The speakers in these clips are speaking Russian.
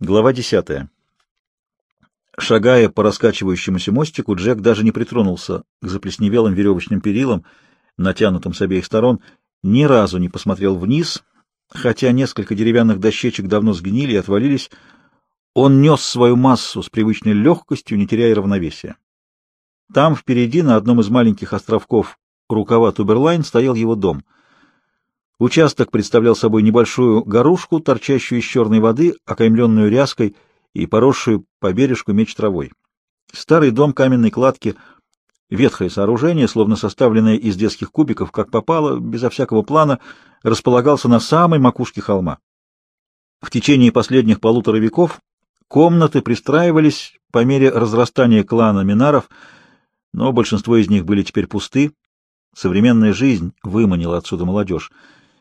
Глава десятая. Шагая по раскачивающемуся мостику, Джек даже не притронулся к заплесневелым веревочным перилам, натянутым с обеих сторон, ни разу не посмотрел вниз, хотя несколько деревянных дощечек давно сгнили и отвалились, он нес свою массу с привычной легкостью, не теряя равновесия. Там, впереди, на одном из маленьких островков рукава Туберлайн, стоял его дом — Участок представлял собой небольшую горушку, торчащую из черной воды, окаймленную ряской и поросшую по бережку меч травой. Старый дом каменной кладки, ветхое сооружение, словно составленное из детских кубиков, как попало, безо всякого плана, располагался на самой макушке холма. В течение последних полутора веков комнаты пристраивались по мере разрастания клана Минаров, но большинство из них были теперь пусты. Современная жизнь выманила отсюда молодежь.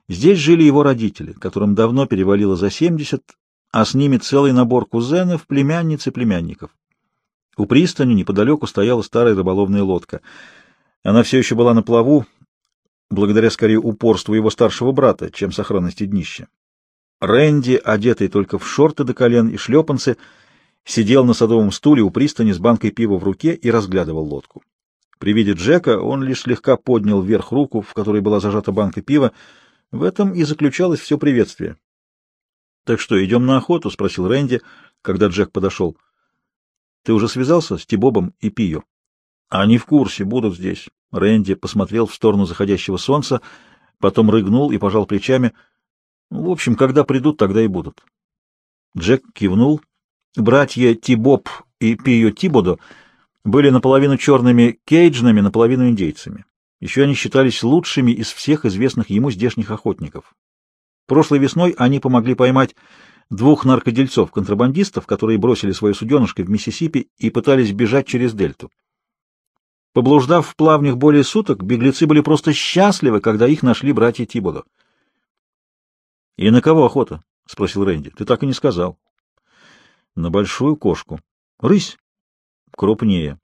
Здесь жили его родители, которым давно перевалило за 70, а с ними целый набор кузенов, племянниц и племянников. У пристани неподалеку стояла старая рыболовная лодка. Она все еще была на плаву, благодаря скорее упорству его старшего брата, чем сохранности днища. Рэнди, одетый только в шорты до колен и шлепанцы, сидел на садовом стуле у пристани с банкой пива в руке и разглядывал лодку. При виде Джека он лишь слегка поднял вверх руку, в которой была зажата банка пива, в этом и заключалось все приветствие. — Так что, идем на охоту? — спросил Рэнди, когда Джек подошел. — Ты уже связался с Тибобом и Пио? — Они в курсе, будут здесь. Рэнди посмотрел в сторону заходящего солнца, потом рыгнул и пожал плечами. — В общем, когда придут, тогда и будут. Джек кивнул. Братья Тибоб и Пио Тибодо были наполовину черными кейджнами, наполовину индейцами. Еще они считались лучшими из всех известных ему здешних охотников. Прошлой весной они помогли поймать двух наркодельцов-контрабандистов, которые бросили свое суденышко в Миссисипи и пытались бежать через дельту. Поблуждав в плавнях более суток, беглецы были просто счастливы, когда их нашли братья Тибодо. — И на кого охота? — спросил Рэнди. — Ты так и не сказал. — На большую кошку. — Рысь? — Крупнее.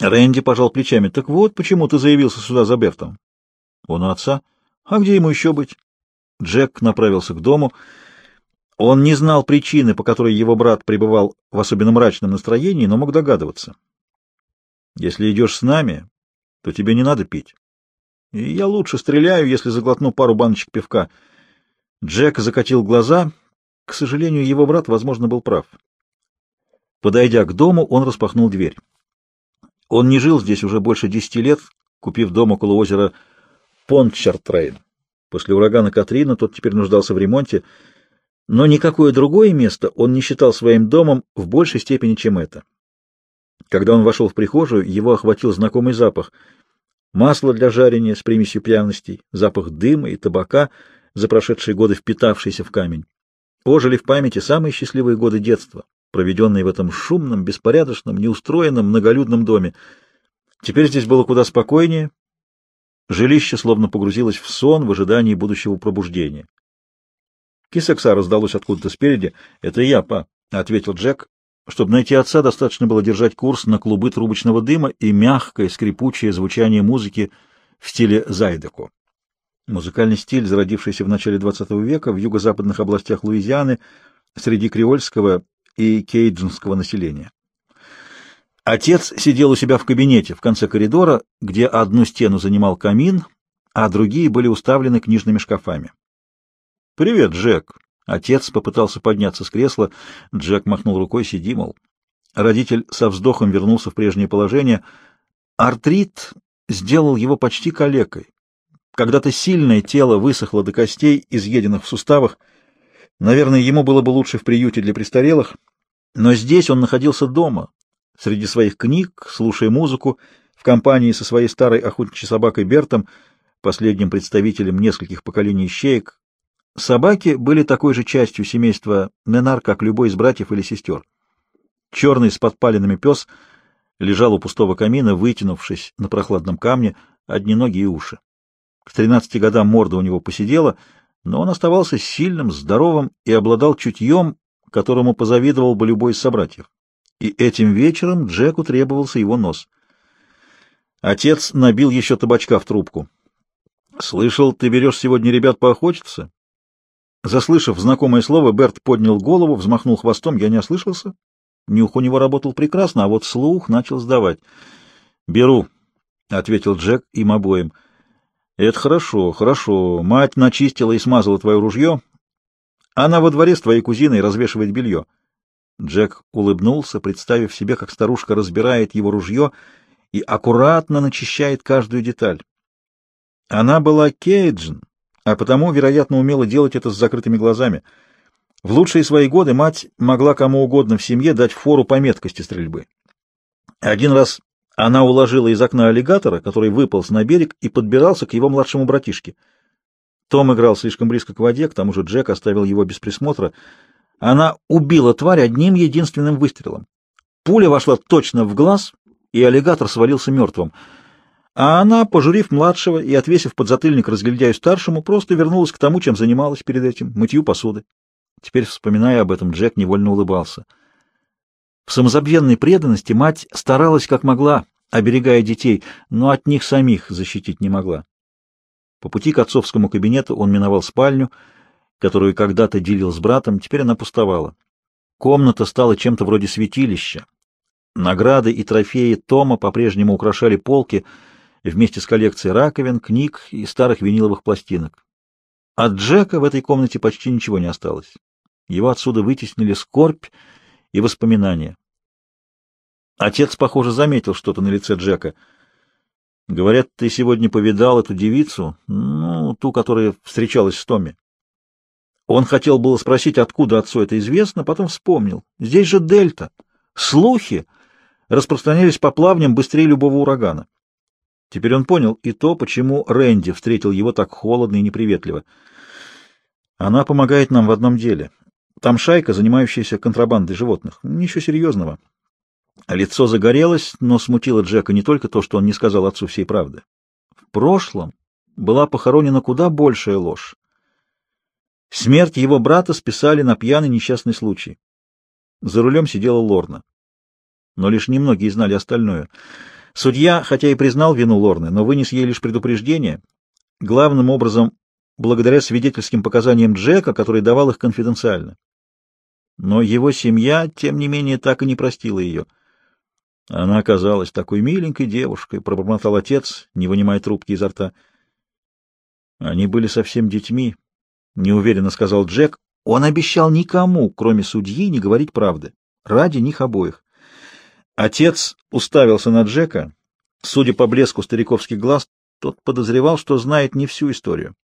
Рэнди пожал плечами. «Так вот, почему ты заявился сюда за Бертом?» «Он у отца. А где ему еще быть?» Джек направился к дому. Он не знал причины, по которой его брат пребывал в особенно мрачном настроении, но мог догадываться. «Если идешь с нами, то тебе не надо пить. И я лучше стреляю, если заглотну пару баночек пивка». Джек закатил глаза. К сожалению, его брат, возможно, был прав. Подойдя к дому, он распахнул дверь. Он не жил здесь уже больше десяти лет, купив дом около озера Пончартрейн. После урагана Катрина тот теперь нуждался в ремонте, но никакое другое место он не считал своим домом в большей степени, чем это. Когда он вошел в прихожую, его охватил знакомый запах. Масло для жарения с примесью пряностей, запах дыма и табака, за прошедшие годы впитавшийся в камень. Ожили в памяти самые счастливые годы детства, проведенный в этом шумном, беспорядочном, неустроенном, многолюдном доме. Теперь здесь было куда спокойнее. Жилище словно погрузилось в сон в ожидании будущего пробуждения. Кисекса раздалось откуда-то спереди. — Это я, па, — ответил Джек. Чтобы найти отца, достаточно было держать курс на клубы трубочного дыма и мягкое, скрипучее звучание музыки в стиле зайдеко. Музыкальный стиль, зародившийся в начале XX века в юго-западных областях Луизианы, среди креольского и кейджинского населения. Отец сидел у себя в кабинете в конце коридора, где одну стену занимал камин, а другие были уставлены книжными шкафами. «Привет, Джек!» Отец попытался подняться с кресла. Джек махнул рукой, сиди, мол. Родитель со вздохом вернулся в прежнее положение. Артрит сделал его почти калекой. Когда-то сильное тело высохло до костей, изъеденных в суставах, Наверное, ему было бы лучше в приюте для престарелых, но здесь он находился дома, среди своих книг, слушая музыку, в компании со своей старой охотничьей собакой Бертом, последним представителем нескольких поколений щеек. Собаки были такой же частью семейства Ненар, как любой из братьев или сестер. Черный с подпаленными пес лежал у пустого камина, вытянувшись на прохладном камне, одни ноги и уши. К тринадцати годам морда у него посидела — но он оставался сильным, здоровым и обладал чутьем, которому позавидовал бы любой из собратьев. И этим вечером Джеку требовался его нос. Отец набил еще табачка в трубку. — Слышал, ты берешь сегодня ребят поохотиться? Заслышав знакомое слово, Берт поднял голову, взмахнул хвостом. Я не ослышался. Нюх у него работал прекрасно, а вот слух начал сдавать. «Беру», — ответил Джек им обоим. «Это хорошо, хорошо. Мать начистила и смазала твое ружье. Она во дворе с твоей кузиной развешивает белье». Джек улыбнулся, представив себе, как старушка разбирает его ружье и аккуратно начищает каждую деталь. Она была кейджин, а потому, вероятно, умела делать это с закрытыми глазами. В лучшие свои годы мать могла кому угодно в семье дать фору по меткости стрельбы. Один раз она уложила из окна аллигатора, который выполз на берег и подбирался к его младшему братишке. Том играл слишком близко к воде, к тому же Джек оставил его без присмотра. Она убила тварь одним единственным выстрелом. Пуля вошла точно в глаз, и аллигатор свалился мертвым. А она, пожурив младшего и отвесив подзатыльник разглядяю старшему, просто вернулась к тому, чем занималась перед этим — мытью посуды. Теперь, вспоминая об этом, Джек невольно улыбался. В самозабвенной преданности мать старалась как могла, оберегая детей, но от них самих защитить не могла. По пути к отцовскому кабинету он миновал спальню, которую когда-то делил с братом, теперь она пустовала. Комната стала чем-то вроде святилища. Награды и трофеи Тома по-прежнему украшали полки — вместе с коллекцией раковин, книг и старых виниловых пластинок. От Джека в этой комнате почти ничего не осталось. Его отсюда вытеснили скорбь и воспоминания. Отец, похоже, заметил что-то на лице Джека. «Говорят, ты сегодня повидал эту девицу, ну, ту, которая встречалась с Томми». Он хотел было спросить, откуда отцу это известно, потом вспомнил. Здесь же дельта. Слухи распространялись по плавням быстрее любого урагана. Теперь он понял и то, почему Рэнди встретил его так холодно и неприветливо. Она помогает нам в одном деле. Там шайка, занимающаяся контрабандой животных. Ничего серьезного. Лицо загорелось, но смутило Джека не только то, что он не сказал отцу всей правды. В прошлом была похоронена куда большая ложь. Смерть его брата списали на пьяный несчастный случай. За рулем сидела Лорна. Но лишь немногие знали остальное — Судья, хотя и признал вину Лорны, но вынес ей лишь предупреждение, главным образом благодаря свидетельским показаниям Джека, который давал их конфиденциально. Но его семья, тем не менее, так и не простила ее. Она оказалась такой миленькой девушкой, пробормотал отец, не вынимая трубки изо рта. Они были совсем детьми, неуверенно сказал Джек. Он обещал никому, кроме судьи, не говорить правды. Ради них обоих. Отец уставился на Джека. Судя по блеску стариковских глаз, тот подозревал, что знает не всю историю.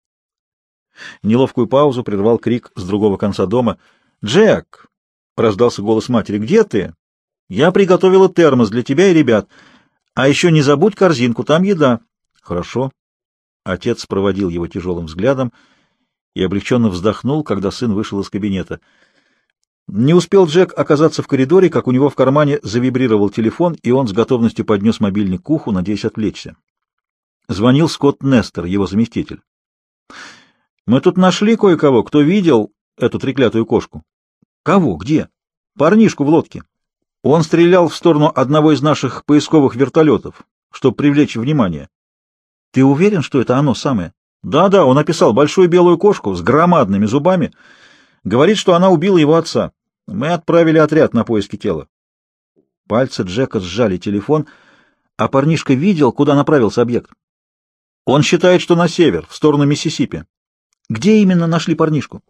Неловкую паузу прервал крик с другого конца дома. «Джек!» — раздался голос матери. «Где ты? Я приготовила термос для тебя и ребят. А еще не забудь корзинку, там еда». «Хорошо». Отец проводил его тяжелым взглядом и облегченно вздохнул, когда сын вышел из кабинета. Не успел Джек оказаться в коридоре, как у него в кармане завибрировал телефон, и он с готовностью поднес мобильник к уху, надеясь отвлечься. Звонил Скотт Нестер, его заместитель. «Мы тут нашли кое-кого, кто видел эту треклятую кошку». «Кого? Где?» «Парнишку в лодке. Он стрелял в сторону одного из наших поисковых вертолетов, чтобы привлечь внимание». «Ты уверен, что это оно самое?» «Да-да, он описал большую белую кошку с громадными зубами. Говорит, что она убила его отца». Мы отправили отряд на поиски тела. Пальцы Джека сжали телефон, а парнишка видел, куда направился объект. Он считает, что на север, в сторону Миссисипи. Где именно нашли парнишку?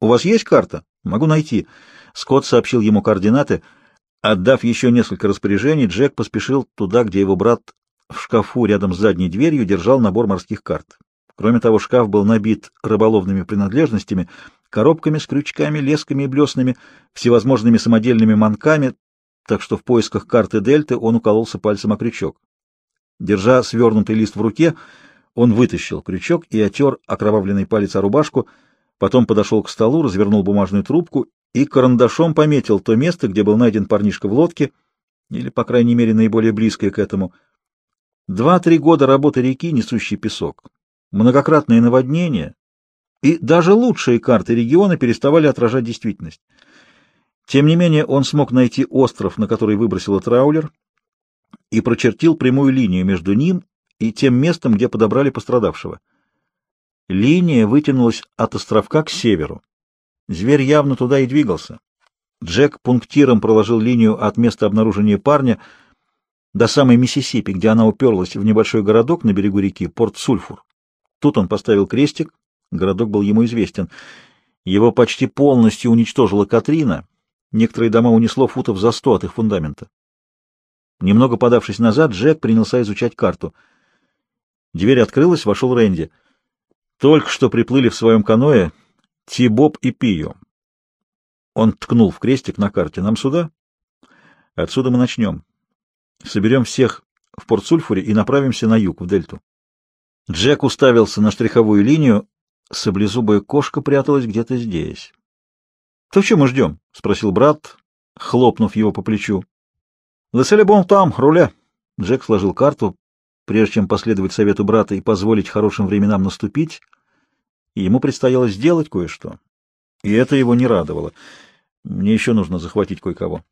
У вас есть карта? Могу найти. Скотт сообщил ему координаты. Отдав еще несколько распоряжений, Джек поспешил туда, где его брат в шкафу рядом с задней дверью держал набор морских карт. Кроме того, шкаф был набит рыболовными принадлежностями, коробками с крючками, лесками и блеснами, всевозможными самодельными манками, так что в поисках карты дельты он укололся пальцем о крючок. Держа свернутый лист в руке, он вытащил крючок и отер окровавленный палец о рубашку, потом подошел к столу, развернул бумажную трубку и карандашом пометил то место, где был найден парнишка в лодке, или, по крайней мере, наиболее близкое к этому. Два-три года работы реки, несущий песок, многократное наводнение, и даже лучшие карты региона переставали отражать действительность. Тем не менее, он смог найти остров, на который выбросила траулер, и прочертил прямую линию между ним и тем местом, где подобрали пострадавшего. Линия вытянулась от островка к северу. Зверь явно туда и двигался. Джек пунктиром проложил линию от места обнаружения парня до самой Миссисипи, где она уперлась в небольшой городок на берегу реки Порт-Сульфур. Тут он поставил крестик, городок был ему известен. Его почти полностью уничтожила Катрина, некоторые дома унесло футов за сто от их фундамента. Немного подавшись назад, Джек принялся изучать карту. Дверь открылась, вошел Рэнди. Только что приплыли в своем каное Тибоб и Пио. Он ткнул в крестик на карте. Нам сюда? Отсюда мы начнем. Соберем всех в Порт-Сульфуре и направимся на юг, в дельту. Джек уставился на штриховую линию. Саблезубая кошка пряталась где-то здесь. — То что мы ждем? — спросил брат, хлопнув его по плечу. — Леселе бон там, руля. Джек сложил карту, прежде чем последовать совету брата и позволить хорошим временам наступить, и ему предстояло сделать кое-что. И это его не радовало. Мне еще нужно захватить кое-кого.